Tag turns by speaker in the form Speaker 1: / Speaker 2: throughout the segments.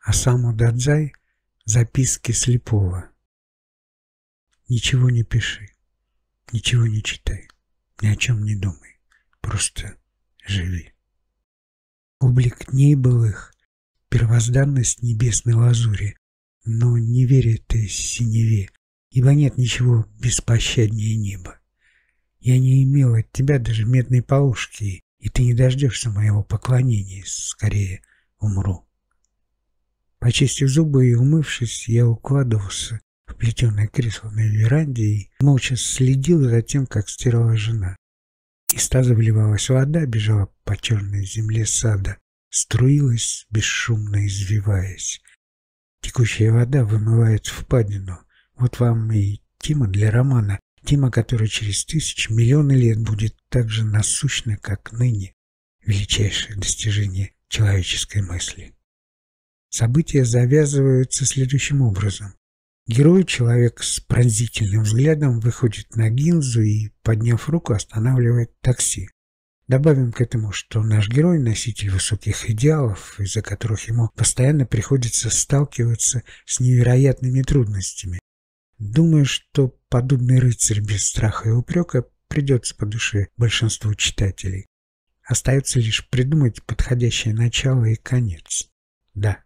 Speaker 1: Асаму Дадзай «Записки слепого». Ничего не пиши, ничего не читай, ни о чем не думай, просто живи. Облик дней былых, первозданность небесной лазури, но не верит ты синеве, ибо нет ничего беспощаднее неба. Я не имел от тебя даже медной полушки, и ты не дождешься моего поклонения, скорее умру. Почистив зубы и умывшись, я укладывался в плетеное кресло на веранде и молча следил за тем, как стирала жена. Из таза выливалась вода, бежала по черной земле сада, струилась, бесшумно извиваясь. Текущая вода вымывает впадину. Вот вам и Тима для романа. Тима, который через тысячи, миллионы лет будет так же насущна, как ныне. Величайшее достижение человеческой мысли. События завязываются следующим образом. Герой, человек с пронзительным взглядом, выходит на гинзу и, подняв руку, останавливает такси. Добавим к этому, что наш герой – носитель высоких идеалов, из-за которых ему постоянно приходится сталкиваться с невероятными трудностями. Думаю, что подобный рыцарь без страха и упрека придется по душе большинству читателей. Остается лишь придумать подходящее начало и конец. Да.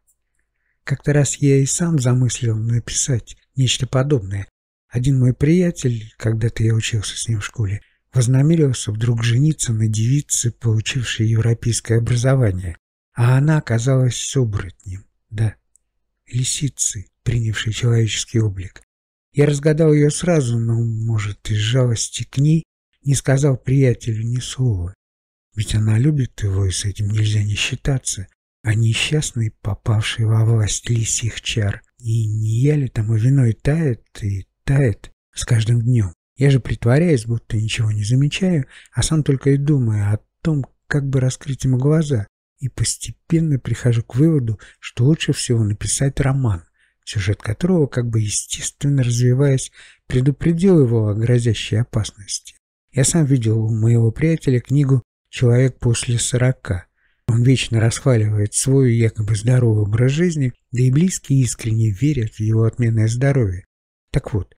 Speaker 1: Как-то раз я и сам замыслил написать нечто подобное. Один мой приятель, когда-то я учился с ним в школе, вознамерился вдруг жениться на девице, получившей европейское образование, а она оказалась оборотнем, да, лисицей, принявшей человеческий облик. Я разгадал ее сразу, но, может, из жалости к ней не сказал приятелю ни слова. Ведь она любит его, и с этим нельзя не считаться а несчастный, попавший во власть лисьих чар. И не я ли тому виной тает и тает с каждым днем? Я же притворяюсь, будто ничего не замечаю, а сам только и думаю о том, как бы раскрыть ему глаза, и постепенно прихожу к выводу, что лучше всего написать роман, сюжет которого, как бы естественно развиваясь, предупредил его о грозящей опасности. Я сам видел у моего приятеля книгу «Человек после сорока», он вечно расхваливает свой якобы здоровый образ жизни, да и близкие искренне верят в его отменное здоровье. Так вот,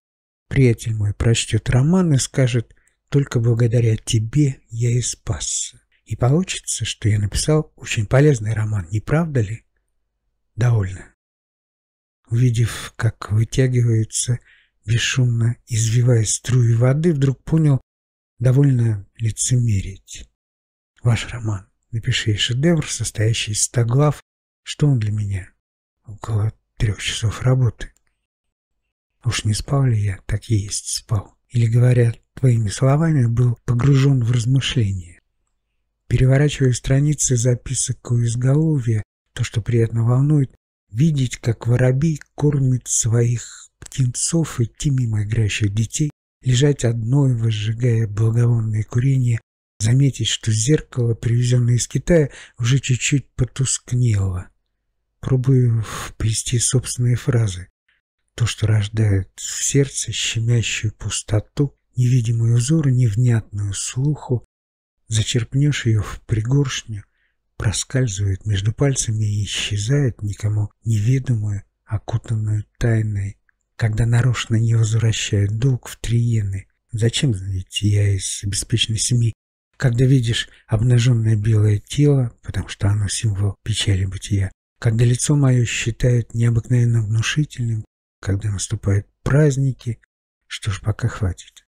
Speaker 1: приятель мой прочтет роман и скажет «Только благодаря тебе я и спасся». И получится, что я написал очень полезный роман, не правда ли? Довольно. Увидев, как вытягиваются, бесшумно извиваясь струи воды, вдруг понял, довольно лицемерить. Ваш роман Напиши шедевр, состоящий из ста глав. Что он для меня? Около трех часов работы. Уж не спал ли я, так и есть спал. Или, говоря твоими словами, был погружен в размышления. Переворачивая страницы записок у изголовья, то, что приятно волнует, видеть, как воробей кормит своих птенцов, идти мимо играющих детей, лежать одной, возжигая благовонное курение заметить, что зеркало, привезенное из Китая, уже чуть-чуть потускнело. Пробую вплести собственные фразы. То, что рождает в сердце щемящую пустоту, невидимый узор, невнятную слуху, зачерпнешь ее в пригоршню, проскальзывает между пальцами и исчезает никому неведомую, окутанную тайной, когда нарочно не возвращают долг в триены. Зачем, ведь я из обеспеченной семьи когда видишь обнаженное белое тело, потому что оно символ печали бытия, когда лицо мое считают необыкновенно внушительным, когда наступают праздники, что ж, пока хватит.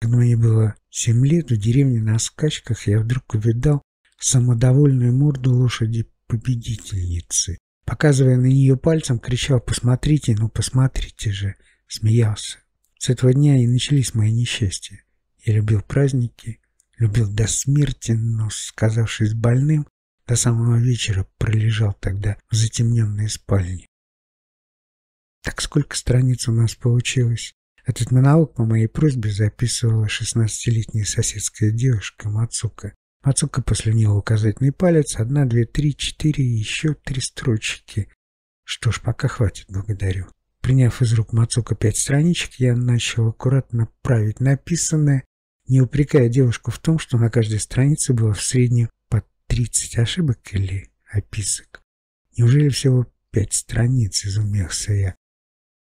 Speaker 1: Когда мне было семь лет, в деревне на скачках я вдруг увидал самодовольную морду лошади-победительницы. Показывая на нее пальцем, кричал «Посмотрите, ну посмотрите же!» Смеялся. С этого дня и начались мои несчастья. Я любил праздники, Любил до смерти, но, сказавшись больным, до самого вечера пролежал тогда в затемненной спальне. Так сколько страниц у нас получилось? Этот монолог по моей просьбе записывала шестнадцатилетняя соседская девушка Мацука. Мацука послюнила указательный палец. Одна, две, три, четыре и еще три строчки. Что ж, пока хватит, благодарю. Приняв из рук Мацука пять страничек, я начал аккуратно править написанное, не упрекая девушку в том, что на каждой странице было в среднем по 30 ошибок или описок. Неужели всего пять страниц, изумился я.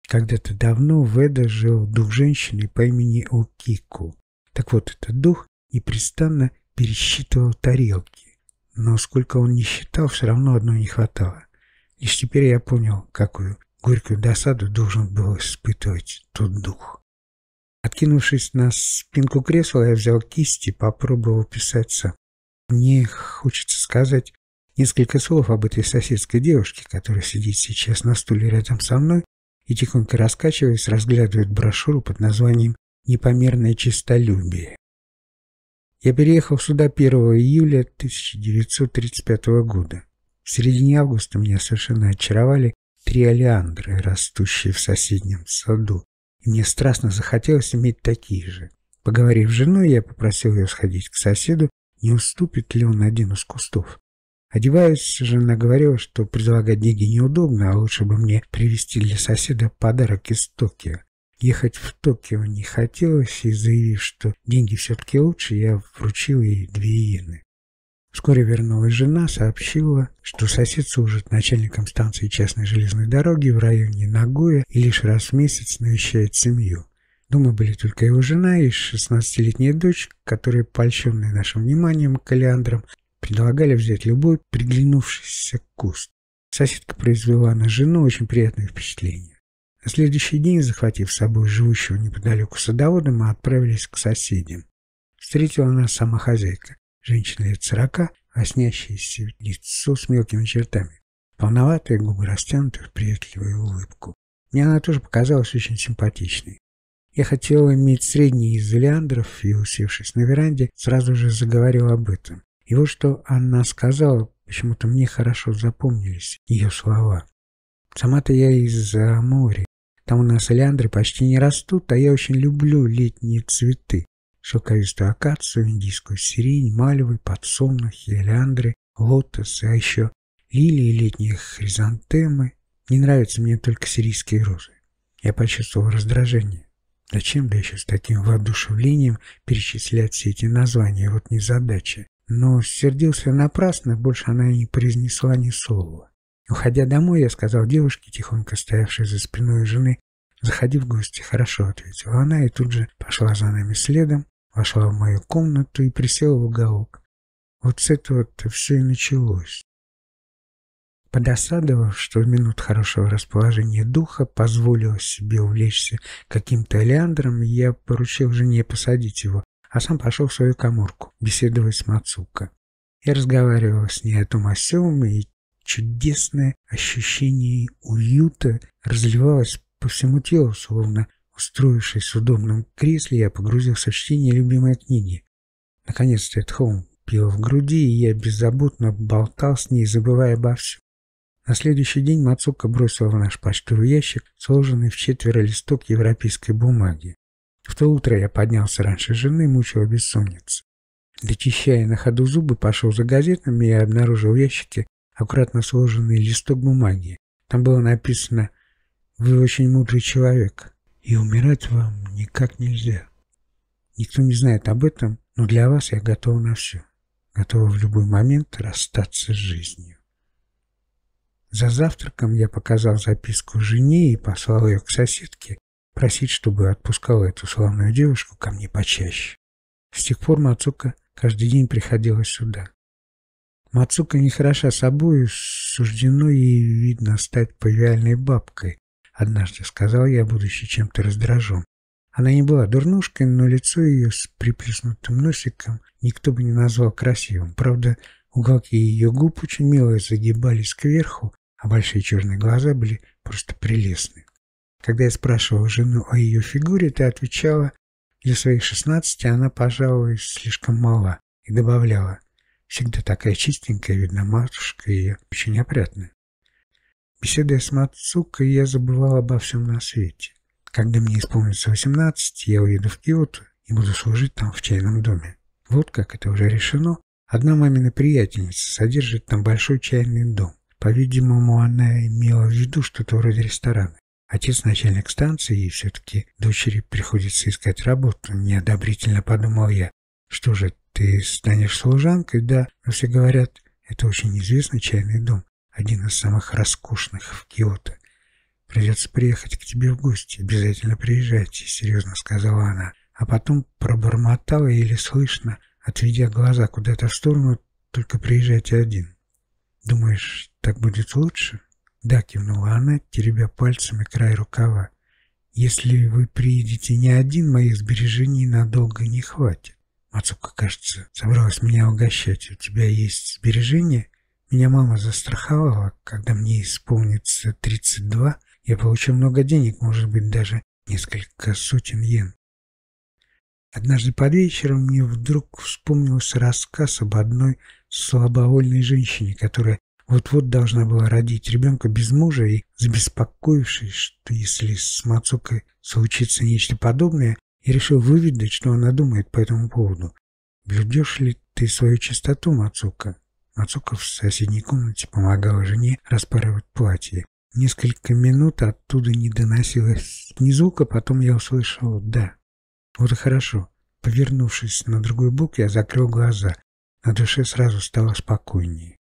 Speaker 1: Когда-то давно в Эда жил дух женщины по имени Окику. Так вот, этот дух непрестанно пересчитывал тарелки. Но сколько он не считал, все равно одной не хватало. Лишь теперь я понял, какую горькую досаду должен был испытывать тот дух. Откинувшись на спинку кресла, я взял кисть и попробовал писать сам. Мне хочется сказать несколько слов об этой соседской девушке, которая сидит сейчас на стуле рядом со мной и, тихонько раскачиваясь, разглядывает брошюру под названием «Непомерное чистолюбие». Я переехал сюда 1 июля 1935 года. В середине августа меня совершенно очаровали три олеандры, растущие в соседнем саду, и мне страстно захотелось иметь такие же. Поговорив с женой, я попросил ее сходить к соседу, не уступит ли он один из кустов. Одеваясь, жена говорила, что предлагать деньги неудобно, а лучше бы мне привезти для соседа подарок из Токио. Ехать в Токио не хотелось, и заявив, что деньги все-таки лучше, я вручил ей две иены. Вскоре вернулась жена, сообщила, что сосед служит начальником станции частной железной дороги в районе Нагоя и лишь раз в месяц навещает семью. Дома были только его жена и 16-летняя дочь, которые, польщенные нашим вниманием к калиандрам, предлагали взять любой приглянувшийся куст. Соседка произвела на жену очень приятное впечатление. На следующий день, захватив с собой живущего неподалеку садовода, мы отправились к соседям. Встретила нас сама хозяйка, женщина лет сорока, оснящееся лицо с мелкими чертами, полноватые губы растянуты в приветливую улыбку. Мне она тоже показалась очень симпатичной. Я хотел иметь средний из леандров и, усевшись на веранде, сразу же заговорил об этом. И вот что она сказала, почему-то мне хорошо запомнились ее слова. Сама-то я из-за моря, там у нас олеандры почти не растут, а я очень люблю летние цветы. Шелковистую акацию, индийскую сирень, мальвы, подсолнухи, олеандры, лотосы, а еще лилии, летние хризантемы. Не нравятся мне только сирийские розы. Я почувствовал раздражение. Зачем, да еще с таким воодушевлением, перечислять все эти названия, вот незадача. Но сердился напрасно, больше она не произнесла ни слова. Уходя домой, я сказал девушке, тихонько стоявшей за спиной жены, «Заходи в гости, хорошо», — ответила она, и тут же пошла за нами следом, вошла в мою комнату и присела в уголок. Вот с этого-то все и началось. Подосадовав, что в минут хорошего расположения духа позволил себе увлечься каким-то элеандром, я поручил жене посадить его, а сам пошел в свою коморку, беседовать с Мацука. Я разговаривал с ней о том о сём, и Чудесное ощущение уюта разливалось по всему телу, словно устроившись в удобном кресле, я погрузился в чтение любимой книги. Наконец-то этот холм пил в груди, и я беззаботно болтал с ней, забывая обо всем. На следующий день Мацука бросила в наш почтовый ящик сложенный в четверо листок европейской бумаги. В то утро я поднялся раньше жены, мучила бессонница. Дочищая на ходу зубы, пошел за газетами и обнаружил в ящике аккуратно сложенный листок бумаги. Там было написано «Вы очень мудрый человек, и умирать вам никак нельзя. Никто не знает об этом, но для вас я готова на все. Готова в любой момент расстаться с жизнью». За завтраком я показал записку жене и послал ее к соседке, просить, чтобы отпускала эту славную девушку ко мне почаще. С тех пор Мацука каждый день приходила сюда. Мацука не хороша собой, суждено ей, видно, стать повиальной бабкой. Однажды сказал я, будучи чем-то раздражен. Она не была дурнушкой, но лицо ее с приплюснутым носиком никто бы не назвал красивым. Правда, уголки ее губ очень мило загибались кверху, а большие черные глаза были просто прелестны. Когда я спрашивал жену о ее фигуре, та отвечала, для своих шестнадцати она, пожалуй, слишком мала, и добавляла – Всегда такая чистенькая, видно, матушка ее, очень опрятная. Беседуя с Мацукой, я забывал обо всем на свете. Когда мне исполнится восемнадцать, я уеду в Киото и буду служить там в чайном доме. Вот как это уже решено. Одна мамина приятельница содержит там большой чайный дом. По-видимому, она имела в виду что-то вроде ресторана. Отец начальник станции, и все-таки дочери приходится искать работу. Неодобрительно подумал я. Что же, ты станешь служанкой, да, но все говорят, это очень известный чайный дом. Один из самых роскошных в Киото. Придется приехать к тебе в гости. Обязательно приезжайте, серьезно сказала она. А потом пробормотала еле слышно, отведя глаза куда-то в сторону, только приезжайте один. Думаешь, так будет лучше? Да, кивнула она, теребя пальцами край рукава. Если вы приедете не один, моих сбережений надолго не хватит. Мацука, кажется, собралась меня угощать. У тебя есть сбережения? Меня мама застраховала, когда мне исполнится 32, я получу много денег, может быть, даже несколько сотен йен. Однажды под вечером мне вдруг вспомнился рассказ об одной слабовольной женщине, которая вот-вот должна была родить ребенка без мужа и, забеспокоившись, что если с Мацукой случится нечто подобное, я решил выведать, что она думает по этому поводу. «Блюдешь ли ты свою чистоту, Мацука?» Мацука в соседней комнате помогала жене распарывать платье. Несколько минут оттуда не доносилось ни звука, потом я услышал «да». Вот и хорошо. Повернувшись на другой бок, я закрыл глаза. На душе сразу стало спокойнее.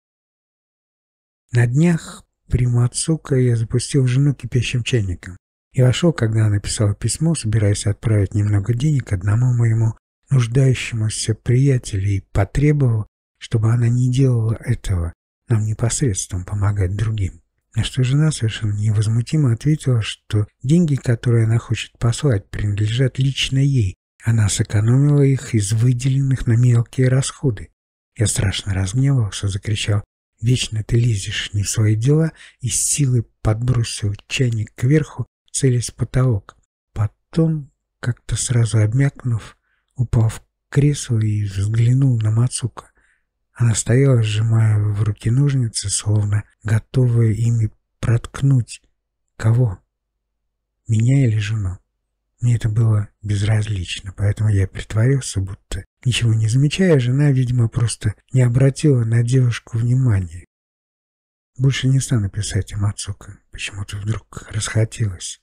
Speaker 1: На днях при Мацука я запустил жену кипящим чайником. И вошел, когда она писала письмо, собираясь отправить немного денег одному моему нуждающемуся приятелю и потребовал, чтобы она не делала этого, нам непосредственно помогать другим. На что жена совершенно невозмутимо ответила, что деньги, которые она хочет послать, принадлежат лично ей. Она сэкономила их из выделенных на мелкие расходы. Я страшно разгневался, закричал «Вечно ты лезешь не в свои дела» и с силой подбросил чайник кверху, целясь в потолок. Потом, как-то сразу обмякнув, упал в кресло и взглянул на Мацука. Она стояла, сжимая в руки ножницы, словно готовая ими проткнуть. Кого? Меня или жену? Мне это было безразлично, поэтому я притворился, будто ничего не замечая, жена, видимо, просто не обратила на девушку внимания. Больше не стану писать о Мацука. Почему-то вдруг расхотелось.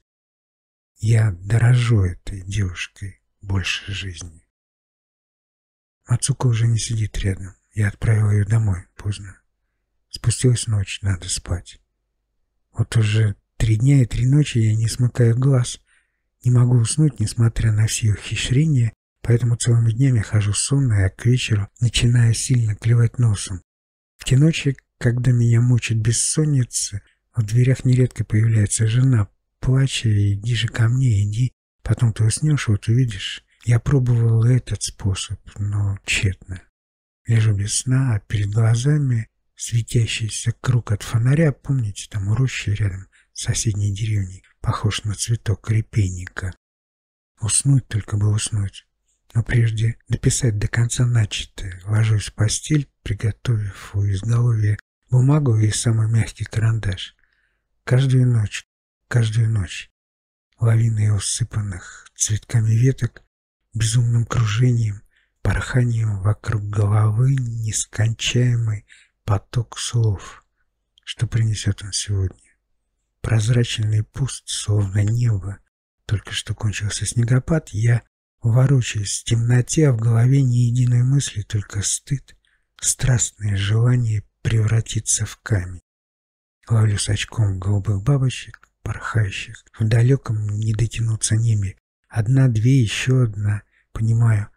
Speaker 1: Я дорожу этой девушкой больше жизни. Мацука уже не сидит рядом. Я отправил ее домой поздно. Спустилась ночь, надо спать. Вот уже три дня и три ночи я не смыкаю глаз. Не могу уснуть, несмотря на все ухищрения, поэтому целыми днями хожу сонный, а к вечеру начинаю сильно клевать носом. В те ночи, когда меня мучит бессонница, в дверях нередко появляется жена, плача, иди же ко мне, иди. Потом ты уснешь, вот увидишь. Я пробовал этот способ, но тщетно. Лежу без сна, а перед глазами светящийся круг от фонаря, помните, там у рощи рядом с соседней деревней, похож на цветок репейника. Уснуть только бы уснуть. Но прежде дописать до конца начатое, ложусь в постель, приготовив у изголовья бумагу и самый мягкий карандаш. Каждую ночь, каждую ночь лавиной усыпанных цветками веток, безумным кружением, порханием вокруг головы нескончаемый поток слов. Что принесет он сегодня? Прозрачный пуст, словно небо. Только что кончился снегопад, я ворочаюсь в темноте, а в голове ни единой мысли, только стыд, страстное желание превратиться в камень. Ловлю с очком голубых бабочек, порхающих в далеком не дотянуться небе. Одна, две, еще одна. Понимаю,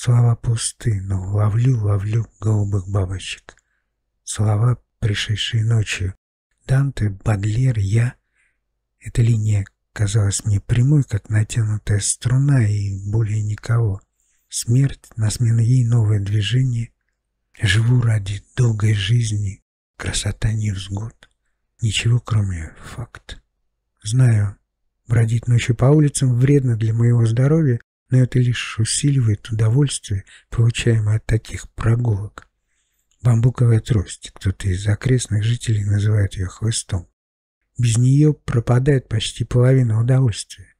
Speaker 1: Слова пусты, но ловлю, ловлю голубых бабочек. Слова, пришедшие ночью. Данте, Бадлер, я. Эта линия казалась мне прямой, как натянутая струна, и более никого. Смерть, на смену ей новое движение. Живу ради долгой жизни, красота невзгод. Ничего, кроме факт. Знаю, бродить ночью по улицам вредно для моего здоровья, но это лишь усиливает удовольствие, получаемое от таких прогулок. Бамбуковая трость, кто-то из окрестных жителей называет ее хлыстом. Без нее пропадает почти половина удовольствия.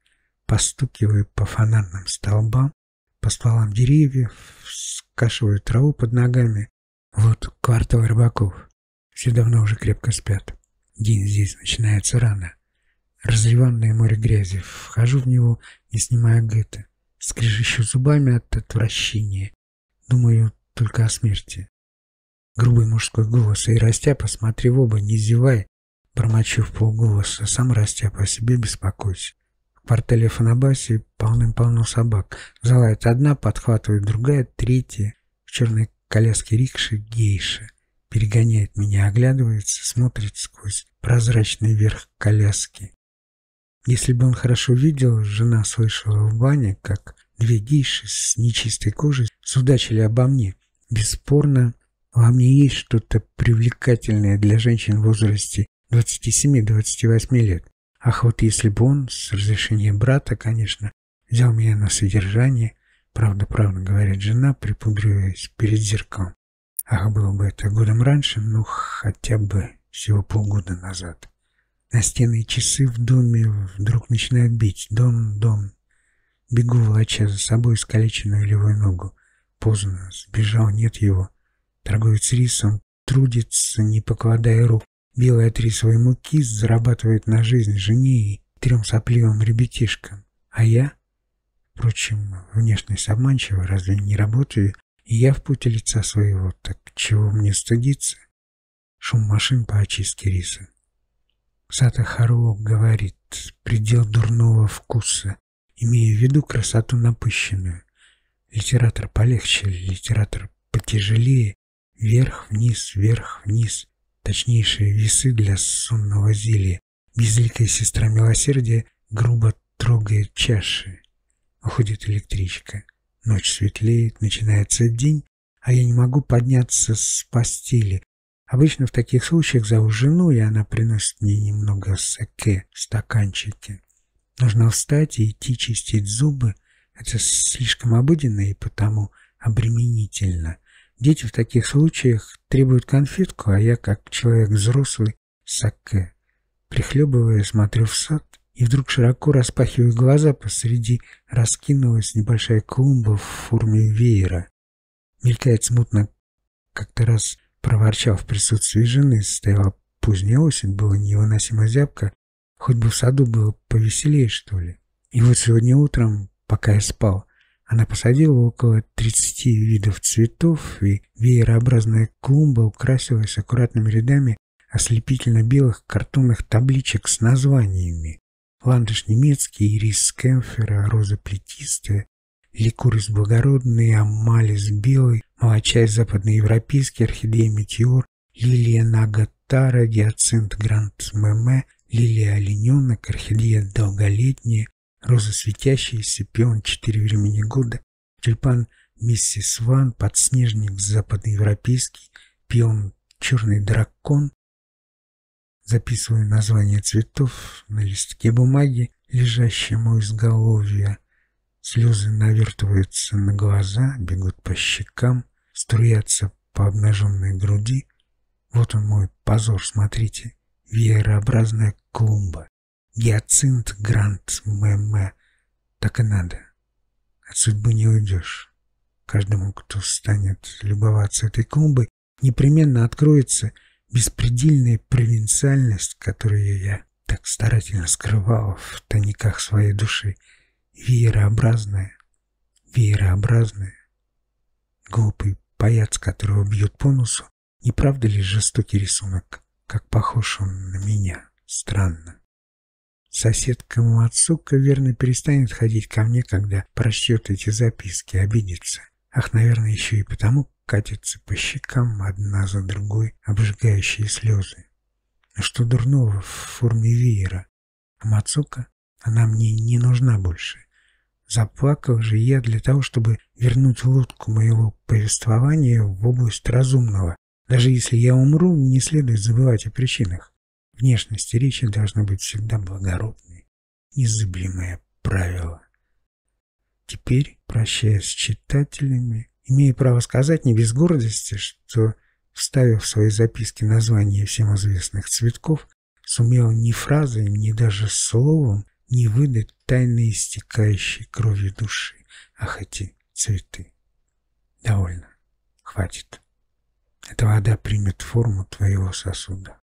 Speaker 1: Постукиваю по фонарным столбам, по стволам деревьев, скашиваю траву под ногами. Вот квартал рыбаков. Все давно уже крепко спят. День здесь начинается рано. Разливанное море грязи. Вхожу в него, не снимая гэта скрежещу зубами от отвращения. Думаю только о смерти. Грубый мужской голос. «Эй, Растяпа, смотри в оба, не зевай!» Промочу в полголоса. Сам Растяпа, о себе беспокойся. В квартале Фанабаси полным-полно собак. Залает одна, подхватывает другая, третья. В черной коляске рикши гейша. Перегоняет меня, оглядывается, смотрит сквозь прозрачный верх коляски. Если бы он хорошо видел, жена слышала в бане, как две гейши с нечистой кожей судачили обо мне. Бесспорно, во мне есть что-то привлекательное для женщин в возрасте 27-28 лет. Ах, вот если бы он, с разрешения брата, конечно, взял меня на содержание, правда-правда, говорит жена, припудриваясь перед зеркалом. Ах, было бы это годом раньше, ну, хотя бы всего полгода назад. Настенные часы в доме вдруг начинают бить. Дом, дом. Бегу, волоча за собой искалеченную левую ногу. Поздно, сбежал, нет его. Торговец рисом трудится, не покладая рук. Белая от рисовой муки зарабатывает на жизнь жене и трем сопливым ребятишкам. А я, впрочем, внешность обманчива, разве не работаю, и я в пути лица своего, так чего мне стыдиться? Шум машин по очистке риса. Сата Харуо говорит, предел дурного вкуса, имея в виду красоту напыщенную. Литератор полегче, литератор потяжелее, вверх, вниз, вверх, вниз. Точнейшие весы для сонного зелья. Безликая сестра милосердия грубо трогает чаши. Уходит электричка. Ночь светлеет, начинается день, а я не могу подняться с постели, Обычно в таких случаях зову жену, и она приносит мне немного саке в стаканчике. Нужно встать и идти чистить зубы. Это слишком обыденно и потому обременительно. Дети в таких случаях требуют конфетку, а я, как человек взрослый, саке. Прихлебывая, смотрю в сад, и вдруг широко распахиваю глаза, посреди раскинулась небольшая клумба в форме веера. Мелькает смутно как-то раз Проворчал в присутствии жены, стояла поздняя осень, было невыносимо зябко, хоть бы в саду было повеселее, что ли. И вот сегодня утром, пока я спал, она посадила около 30 видов цветов, и веерообразная клумба украсилась аккуратными рядами ослепительно-белых картонных табличек с названиями. Ландыш немецкий, ирис скэмфера, роза плетистая, ликурис благородный, амалис белый, молочай западноевропейский, орхидея метеор, лилия нагатара, гиацинт гранд меме, лилия олененок, орхидея долголетняя, роза светящаяся, пион четыре времени года, тюльпан миссис Ван, подснежник западноевропейский, пион черный дракон. Записываю название цветов на листке бумаги, лежащем у изголовья. Слезы навертываются на глаза, бегут по щекам, струятся по обнаженной груди. Вот он мой позор, смотрите. Веерообразная клумба. Гиацинт Грант ММ. Так и надо. От судьбы не уйдешь. Каждому, кто станет любоваться этой клумбой, непременно откроется беспредельная провинциальность, которую я так старательно скрывал в тайниках своей души веерообразное, веерообразное. Глупый паяц, которого бьют по носу, не правда ли жестокий рисунок, как похож он на меня? Странно. Соседка Мацука верно перестанет ходить ко мне, когда прочтет эти записки, обидится. Ах, наверное, еще и потому катятся по щекам одна за другой обжигающие слезы. Но что дурного в форме веера? А Мацука, она мне не нужна больше. Заплакал же я для того, чтобы вернуть лодку моего повествования в область разумного. Даже если я умру, не следует забывать о причинах. Внешности речи должна быть всегда благородной. Незыблемое правило. Теперь, прощаясь с читателями, имею право сказать не без гордости, что, вставив в свои записки названия всем известных цветков, сумел ни фразой, ни даже словом не выдать тайны истекающей кровью души. Ах, эти цветы! Довольно. Хватит. Эта вода примет форму твоего сосуда.